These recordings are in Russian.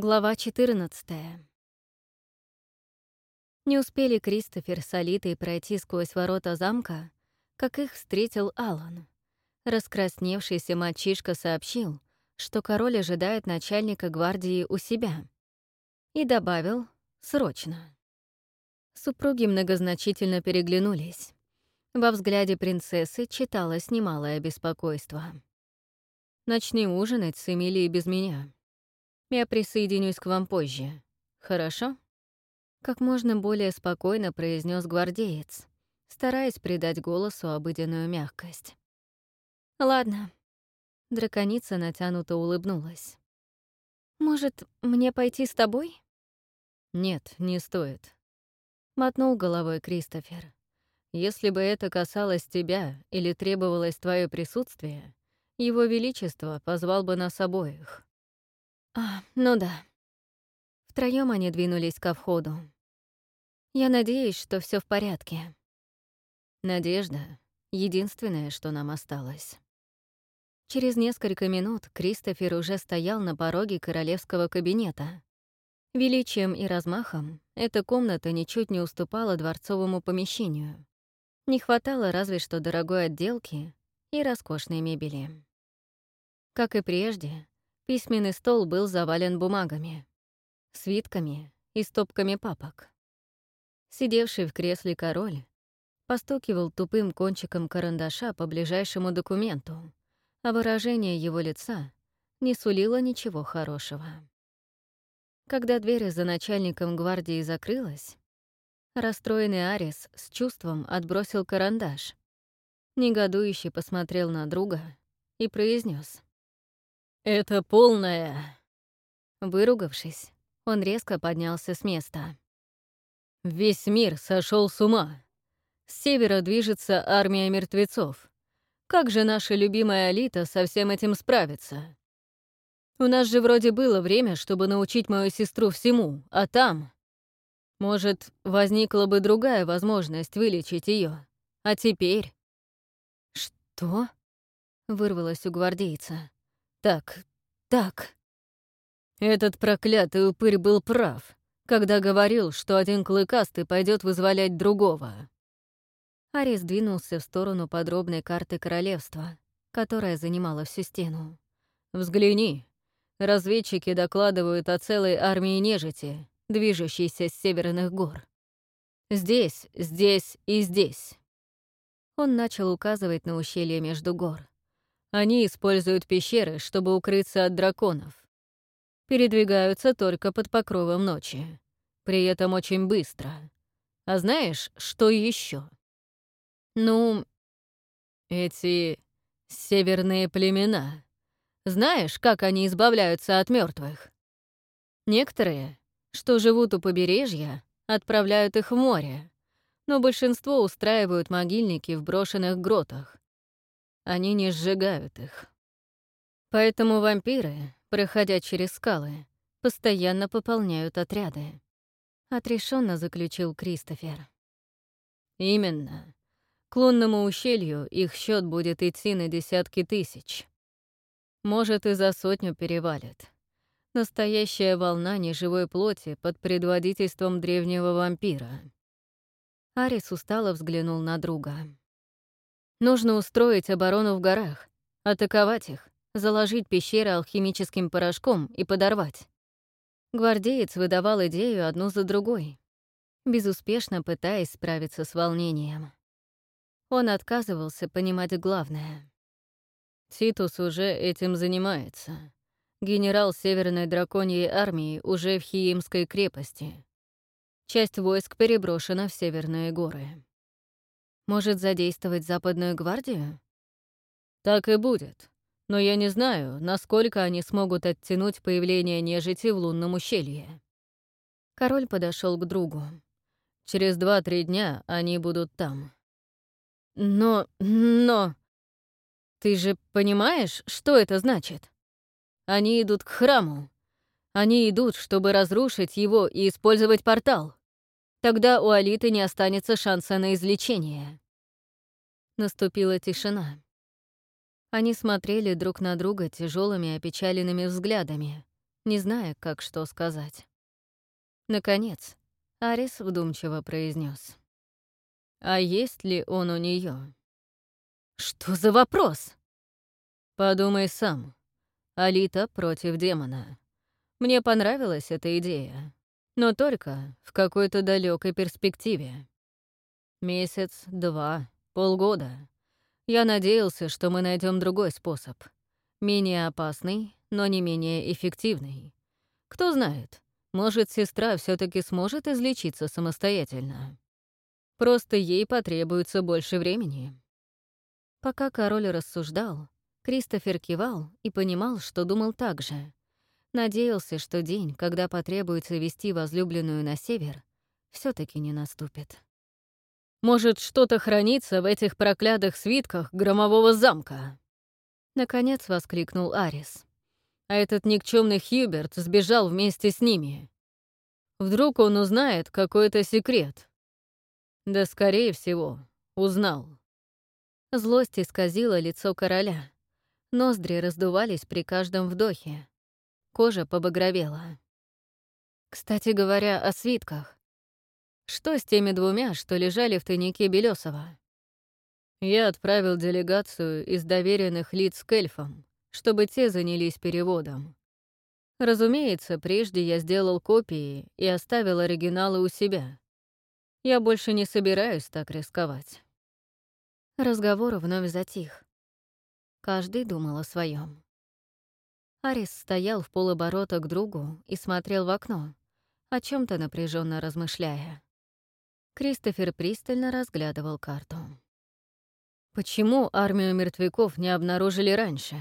Глава 14 Не успели Кристофер с Алитой пройти сквозь ворота замка, как их встретил Алан. Раскрасневшийся мальчишка сообщил, что король ожидает начальника гвардии у себя. И добавил «срочно». Супруги многозначительно переглянулись. Во взгляде принцессы читалось немалое беспокойство. «Начни ужинать с Эмилией без меня. Я присоединюсь к вам позже. Хорошо?» Как можно более спокойно произнес гвардеец, стараясь придать голосу обыденную мягкость. «Ладно». Драконица натянуто улыбнулась. «Может, мне пойти с тобой?» «Нет, не стоит», — мотнул головой Кристофер. Если бы это касалось тебя или требовалось твое присутствие, его Величество позвал бы нас обоих. А, ну да. Втроем они двинулись ко входу. Я надеюсь, что все в порядке. Надежда — единственное, что нам осталось. Через несколько минут Кристофер уже стоял на пороге королевского кабинета. Величием и размахом эта комната ничуть не уступала дворцовому помещению. Не хватало разве что дорогой отделки и роскошной мебели. Как и прежде, письменный стол был завален бумагами, свитками и стопками папок. Сидевший в кресле король постукивал тупым кончиком карандаша по ближайшему документу, а выражение его лица не сулило ничего хорошего. Когда дверь за начальником гвардии закрылась, Расстроенный Арис с чувством отбросил карандаш. Негодующе посмотрел на друга и произнес: «Это полная...» Выругавшись, он резко поднялся с места. «Весь мир сошел с ума. С севера движется армия мертвецов. Как же наша любимая Алита со всем этим справится? У нас же вроде было время, чтобы научить мою сестру всему, а там... Может, возникла бы другая возможность вылечить ее. А теперь... Что? Вырвалось у гвардейца. Так, так. Этот проклятый упырь был прав, когда говорил, что один клыкастый пойдет вызволять другого. Арис двинулся в сторону подробной карты королевства, которая занимала всю стену. «Взгляни. Разведчики докладывают о целой армии нежити, движущийся с северных гор. Здесь, здесь и здесь. Он начал указывать на ущелье между гор. Они используют пещеры, чтобы укрыться от драконов. Передвигаются только под покровом ночи. При этом очень быстро. А знаешь, что еще? Ну, эти северные племена. Знаешь, как они избавляются от мертвых? Некоторые что живут у побережья, отправляют их в море, но большинство устраивают могильники в брошенных гротах. Они не сжигают их. Поэтому вампиры, проходя через скалы, постоянно пополняют отряды. Отрешенно заключил Кристофер. Именно. К лунному ущелью их счет будет идти на десятки тысяч. Может, и за сотню перевалит. Настоящая волна неживой плоти под предводительством древнего вампира. Арис устало взглянул на друга. Нужно устроить оборону в горах, атаковать их, заложить пещеры алхимическим порошком и подорвать. Гвардеец выдавал идею одну за другой, безуспешно пытаясь справиться с волнением. Он отказывался понимать главное. Титус уже этим занимается генерал Северной Драконьей армии уже в Хиимской крепости. Часть войск переброшена в Северные горы. Может задействовать Западную гвардию? Так и будет. Но я не знаю, насколько они смогут оттянуть появление нежити в лунном ущелье. Король подошел к другу. Через два-три дня они будут там. Но... но... Ты же понимаешь, что это значит? Они идут к храму. Они идут, чтобы разрушить его и использовать портал. Тогда у Алиты не останется шанса на излечение. Наступила тишина. Они смотрели друг на друга тяжелыми опечаленными взглядами, не зная, как что сказать. Наконец, Арис вдумчиво произнес: «А есть ли он у нее? «Что за вопрос?» «Подумай сам. Алита против демона. Мне понравилась эта идея, но только в какой-то далекой перспективе. Месяц, два, полгода. Я надеялся, что мы найдем другой способ. Менее опасный, но не менее эффективный. Кто знает, может, сестра все таки сможет излечиться самостоятельно. Просто ей потребуется больше времени. Пока король рассуждал, Кристофер кивал и понимал, что думал так же. Надеялся, что день, когда потребуется вести возлюбленную на север, все таки не наступит. «Может, что-то хранится в этих проклятых свитках громового замка?» Наконец воскликнул Арис. А этот никчемный Хьюберт сбежал вместе с ними. Вдруг он узнает какой-то секрет. Да, скорее всего, узнал. Злость исказила лицо короля. Ноздри раздувались при каждом вдохе. Кожа побагровела. Кстати говоря, о свитках. Что с теми двумя, что лежали в тайнике Белесова? Я отправил делегацию из доверенных лиц к эльфам, чтобы те занялись переводом. Разумеется, прежде я сделал копии и оставил оригиналы у себя. Я больше не собираюсь так рисковать. Разговор вновь затих. Каждый думал о своем. Арис стоял в полоборота к другу и смотрел в окно, о чем то напряженно размышляя. Кристофер пристально разглядывал карту. Почему армию мертвяков не обнаружили раньше?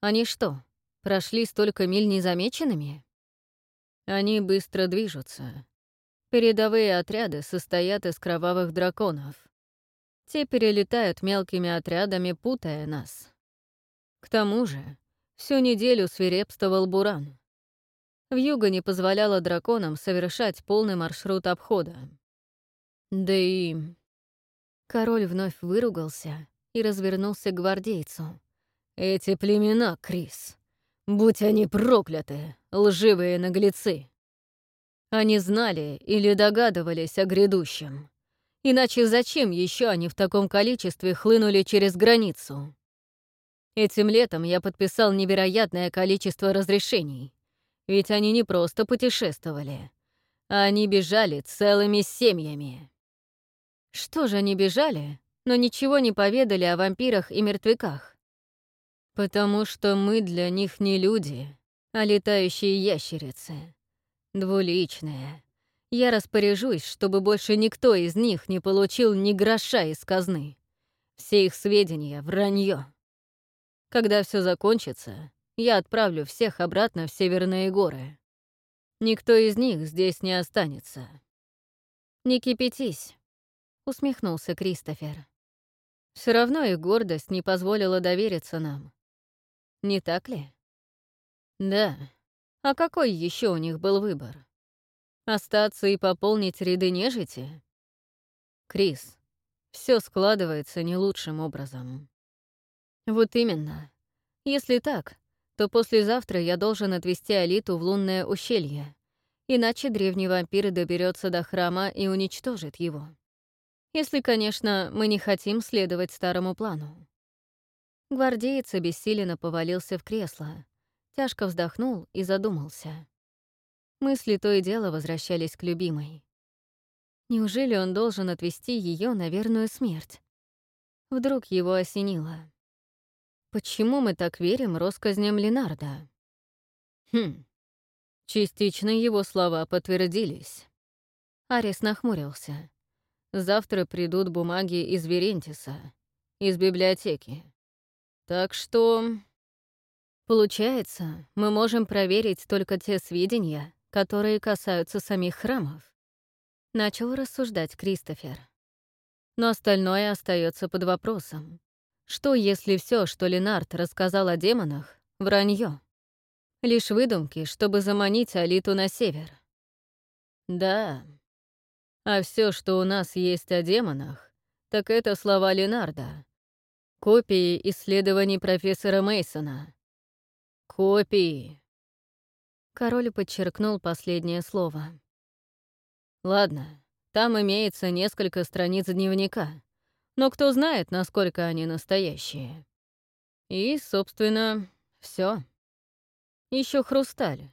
Они что, прошли столько миль незамеченными? Они быстро движутся. Передовые отряды состоят из кровавых драконов. Те перелетают мелкими отрядами, путая нас. К тому же, всю неделю свирепствовал буран. Вьюга не позволяла драконам совершать полный маршрут обхода. Да и... Король вновь выругался и развернулся к гвардейцу. «Эти племена, Крис, будь они прокляты, лживые наглецы!» Они знали или догадывались о грядущем. Иначе зачем еще они в таком количестве хлынули через границу? Этим летом я подписал невероятное количество разрешений. Ведь они не просто путешествовали, они бежали целыми семьями. Что же они бежали, но ничего не поведали о вампирах и мертвяках? Потому что мы для них не люди, а летающие ящерицы. Двуличные. Я распоряжусь, чтобы больше никто из них не получил ни гроша из казны. Все их сведения — вранье. Когда все закончится, я отправлю всех обратно в Северные горы. Никто из них здесь не останется. Не кипятись усмехнулся Кристофер. Все равно их гордость не позволила довериться нам. Не так ли? Да. А какой еще у них был выбор? Остаться и пополнить ряды нежити? Крис, все складывается не лучшим образом. Вот именно. Если так, то послезавтра я должен отвезти Алиту в лунное ущелье, иначе древний вампир доберется до храма и уничтожит его. Если, конечно, мы не хотим следовать старому плану. Гвардеец обессиленно повалился в кресло, тяжко вздохнул и задумался. Мысли то и дело возвращались к любимой. Неужели он должен отвести ее на верную смерть? Вдруг его осенило. Почему мы так верим россказням Ленарда? Хм, частично его слова подтвердились. Арис нахмурился. Завтра придут бумаги из Верентиса, из библиотеки. Так что... Получается, мы можем проверить только те сведения, которые касаются самих храмов. Начал рассуждать Кристофер. Но остальное остается под вопросом. Что, если все, что Ленард рассказал о демонах, вранье? Лишь выдумки, чтобы заманить Алиту на север. Да, а все, что у нас есть о демонах, так это слова Ленарда. Копии исследований профессора Мейсона. Копии. Король подчеркнул последнее слово. «Ладно, там имеется несколько страниц дневника, но кто знает, насколько они настоящие. И, собственно, все. Еще хрусталь,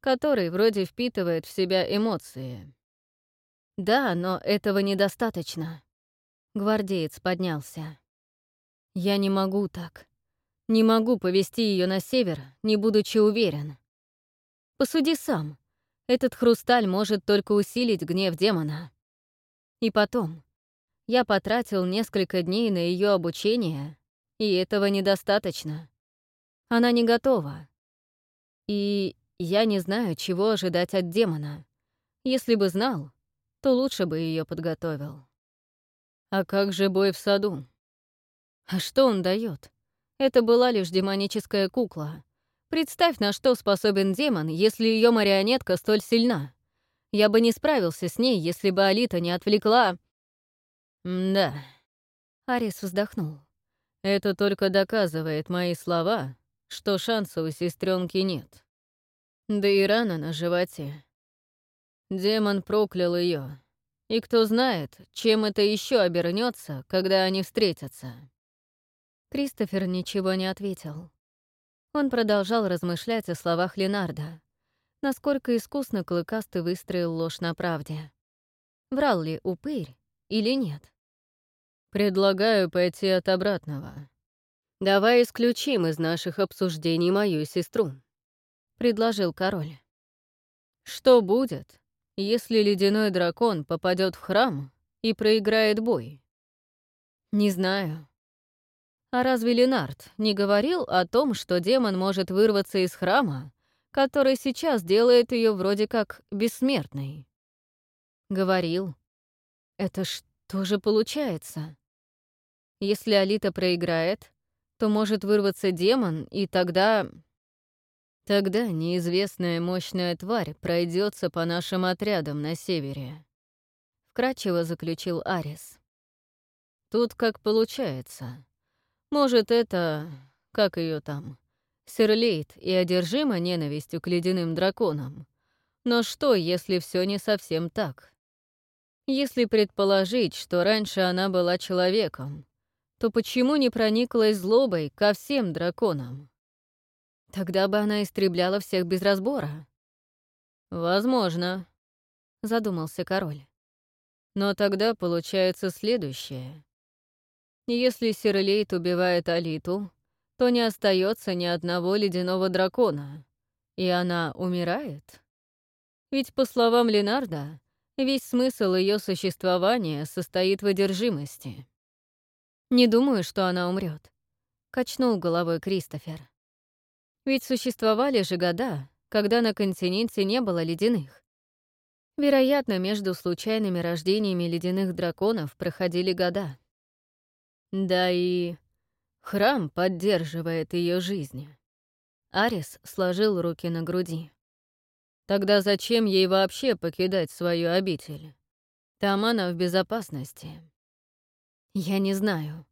который вроде впитывает в себя эмоции. Да, но этого недостаточно. Гвардеец поднялся. Я не могу так. Не могу повести ее на север, не будучи уверен. Посуди сам. Этот хрусталь может только усилить гнев демона. И потом, я потратил несколько дней на ее обучение, и этого недостаточно. Она не готова. И я не знаю, чего ожидать от демона. Если бы знал, то лучше бы ее подготовил. А как же бой в саду? А что он дает? Это была лишь демоническая кукла. Представь, на что способен демон, если ее марионетка столь сильна. Я бы не справился с ней, если бы Алита не отвлекла... «Да». Арис вздохнул. «Это только доказывает мои слова, что шанса у сестренки нет. Да и рана на животе. Демон проклял ее. И кто знает, чем это еще обернется, когда они встретятся. Кристофер ничего не ответил. Он продолжал размышлять о словах Ленарда. Насколько искусно Клыкастый выстроил ложь на правде. Врал ли упырь или нет? «Предлагаю пойти от обратного», «Давай исключим из наших обсуждений мою сестру», — предложил король. «Что будет, если ледяной дракон попадет в храм и проиграет бой?» «Не знаю». А разве Ленард не говорил о том, что демон может вырваться из храма, который сейчас делает ее вроде как бессмертной? Говорил. Это что же получается? Если Алита проиграет, то может вырваться демон, и тогда... Тогда неизвестная мощная тварь пройдется по нашим отрядам на севере. Вкратчиво заключил Арис. Тут как получается. Может, это... Как ее там? Серлейт и одержима ненавистью к ледяным драконам. Но что, если все не совсем так? Если предположить, что раньше она была человеком, то почему не прониклась злобой ко всем драконам? Тогда бы она истребляла всех без разбора. «Возможно», — задумался король. «Но тогда получается следующее. Если Сирлейт убивает Алиту, то не остается ни одного ледяного дракона, и она умирает. Ведь, по словам Ленарда, весь смысл ее существования состоит в одержимости. «Не думаю, что она умрет, качнул головой Кристофер. «Ведь существовали же года, когда на континенте не было ледяных. Вероятно, между случайными рождениями ледяных драконов проходили года. Да и храм поддерживает ее жизнь. Арис сложил руки на груди. Тогда зачем ей вообще покидать свою обитель? Там она в безопасности. Я не знаю.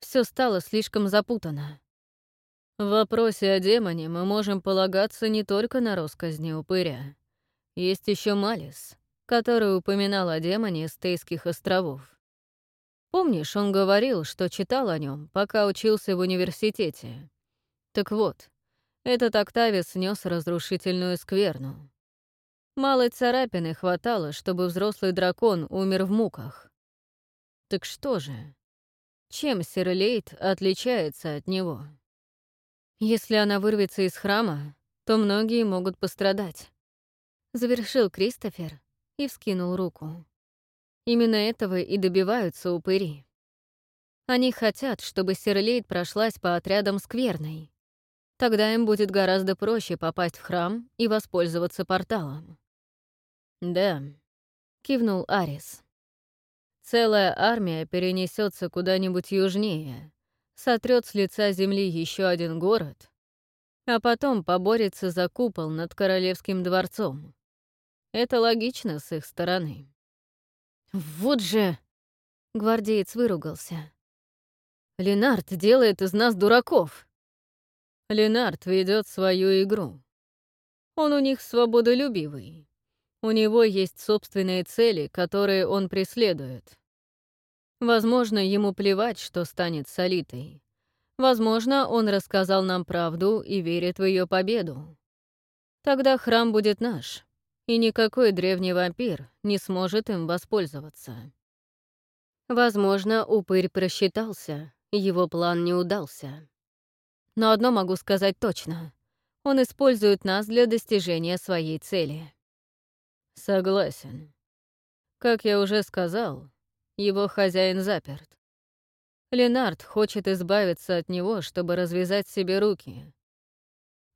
Все стало слишком запутано. В вопросе о демоне мы можем полагаться не только на росказни упыря. Есть еще Малис, который упоминал о демоне Стейских островов. Помнишь, он говорил, что читал о нем, пока учился в университете? Так вот, этот Октавис нес разрушительную скверну. Малой царапины хватало, чтобы взрослый дракон умер в муках. Так что же? Чем Сирлейт отличается от него? Если она вырвется из храма, то многие могут пострадать. Завершил Кристофер и вскинул руку. Именно этого и добиваются упыри. Они хотят, чтобы Сирлейт прошлась по отрядам скверной. Тогда им будет гораздо проще попасть в храм и воспользоваться порталом. «Да», — кивнул Арис. Целая армия перенесется куда-нибудь южнее, сотрет с лица земли еще один город, а потом поборется за купол над королевским дворцом. Это логично с их стороны. «Вот же!» — гвардеец выругался. «Ленард делает из нас дураков!» «Ленард ведет свою игру», Он у них свободолюбивый. У него есть собственные цели, которые он преследует. Возможно, ему плевать, что станет с Алитой. Возможно, он рассказал нам правду и верит в ее победу. Тогда храм будет наш, и никакой древний вампир не сможет им воспользоваться. Возможно, упырь просчитался, его план не удался. Но одно могу сказать точно. Он использует нас для достижения своей цели. Согласен. Как я уже сказал, его хозяин заперт. Ленард хочет избавиться от него, чтобы развязать себе руки.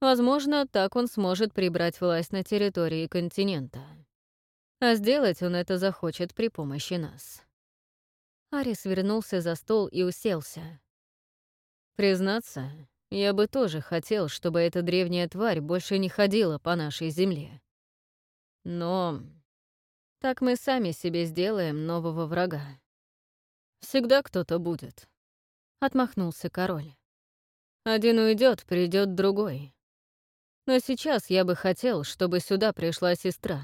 Возможно, так он сможет прибрать власть на территории континента. А сделать он это захочет при помощи нас. Арис вернулся за стол и уселся. Признаться, я бы тоже хотел, чтобы эта древняя тварь больше не ходила по нашей земле. Но так мы сами себе сделаем нового врага. Всегда кто-то будет. Отмахнулся король. Один уйдет, придет другой. Но сейчас я бы хотел, чтобы сюда пришла сестра.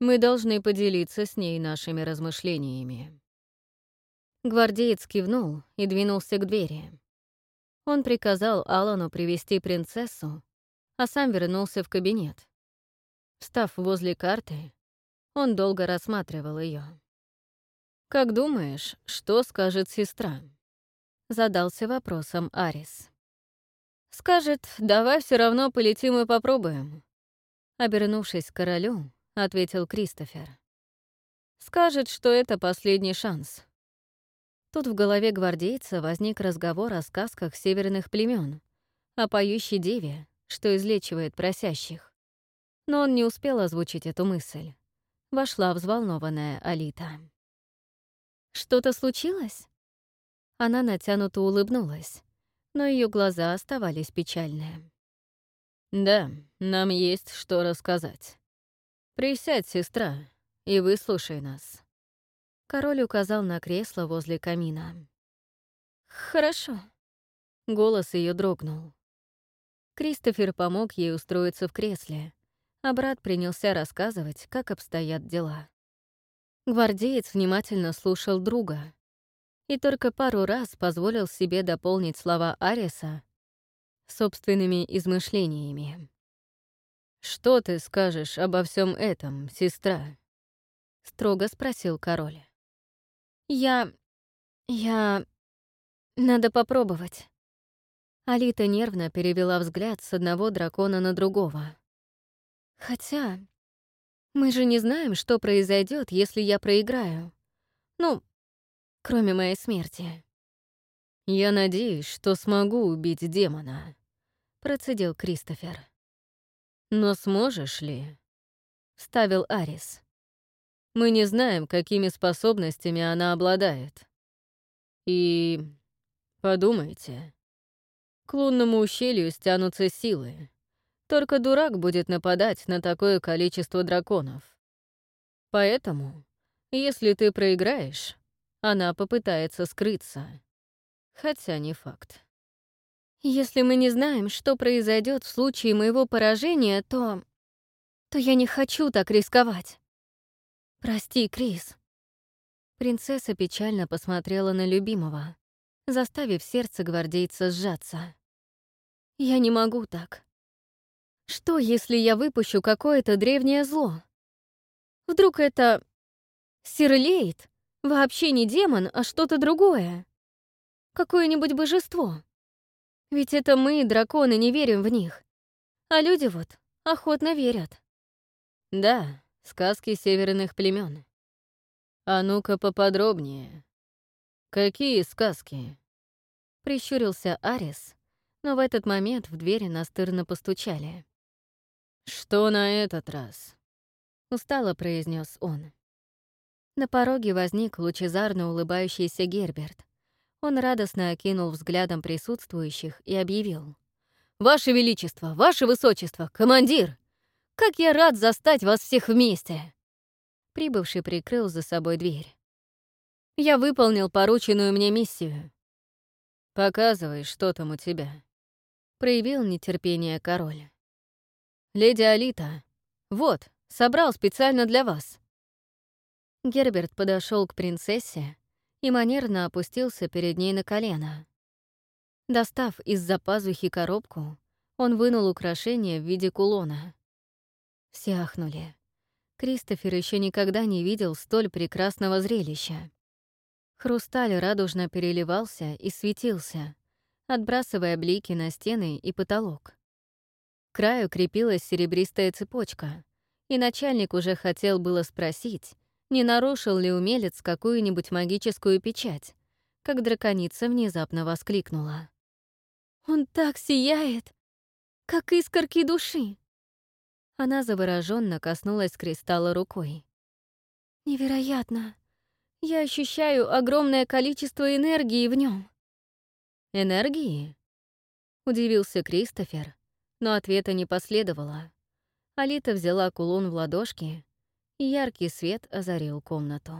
Мы должны поделиться с ней нашими размышлениями. Гвардеец кивнул и двинулся к двери. Он приказал Алану привести принцессу, а сам вернулся в кабинет. Став возле карты, он долго рассматривал ее. «Как думаешь, что скажет сестра?» — задался вопросом Арис. «Скажет, давай все равно полетим и попробуем». Обернувшись к королю, ответил Кристофер. «Скажет, что это последний шанс». Тут в голове гвардейца возник разговор о сказках северных племен, о поющей деве, что излечивает просящих. Но он не успел озвучить эту мысль. Вошла взволнованная Алита. «Что-то случилось?» Она натянуто улыбнулась, но ее глаза оставались печальные. «Да, нам есть что рассказать. Присядь, сестра, и выслушай нас». Король указал на кресло возле камина. «Хорошо». Голос ее дрогнул. Кристофер помог ей устроиться в кресле, а брат принялся рассказывать, как обстоят дела. Гвардеец внимательно слушал друга, и только пару раз позволил себе дополнить слова Ариса собственными измышлениями. «Что ты скажешь обо всем этом, сестра?» — строго спросил король. «Я... я... надо попробовать». Алита нервно перевела взгляд с одного дракона на другого. «Хотя... мы же не знаем, что произойдет, если я проиграю. Ну, кроме моей смерти. «Я надеюсь, что смогу убить демона», — процедил Кристофер. «Но сможешь ли?» — ставил Арис. «Мы не знаем, какими способностями она обладает. И... подумайте. К лунному ущелью стянутся силы. Только дурак будет нападать на такое количество драконов. Поэтому, если ты проиграешь, она попытается скрыться. Хотя не факт. Если мы не знаем, что произойдет в случае моего поражения, то... то я не хочу так рисковать. Прости, Крис. Принцесса печально посмотрела на любимого, заставив сердце гвардейца сжаться. Я не могу так. Что, если я выпущу какое-то древнее зло? Вдруг это... Сирлейт? Вообще не демон, а что-то другое. Какое-нибудь божество. Ведь это мы, драконы, не верим в них. А люди вот охотно верят. Да, сказки северных племен. А ну-ка поподробнее. Какие сказки? Прищурился Арис, но в этот момент в двери настырно постучали. «Что на этот раз?» — устало произнес он. На пороге возник лучезарно улыбающийся Герберт. Он радостно окинул взглядом присутствующих и объявил. «Ваше Величество, Ваше Высочество, командир! Как я рад застать вас всех вместе!» Прибывший прикрыл за собой дверь. «Я выполнил порученную мне миссию». «Показывай, что там у тебя», — проявил нетерпение король. «Леди Алита, вот, собрал специально для вас». Герберт подошел к принцессе и манерно опустился перед ней на колено. Достав из-за пазухи коробку, он вынул украшение в виде кулона. Все ахнули. Кристофер еще никогда не видел столь прекрасного зрелища. Хрусталь радужно переливался и светился, отбрасывая блики на стены и потолок. Краю крепилась серебристая цепочка, и начальник уже хотел было спросить, не нарушил ли умелец какую-нибудь магическую печать, как драконица внезапно воскликнула. «Он так сияет, как искорки души!» Она завороженно коснулась кристалла рукой. «Невероятно! Я ощущаю огромное количество энергии в нем. «Энергии?» — удивился Кристофер, но ответа не последовало. Алита взяла кулон в ладошки, и яркий свет озарил комнату.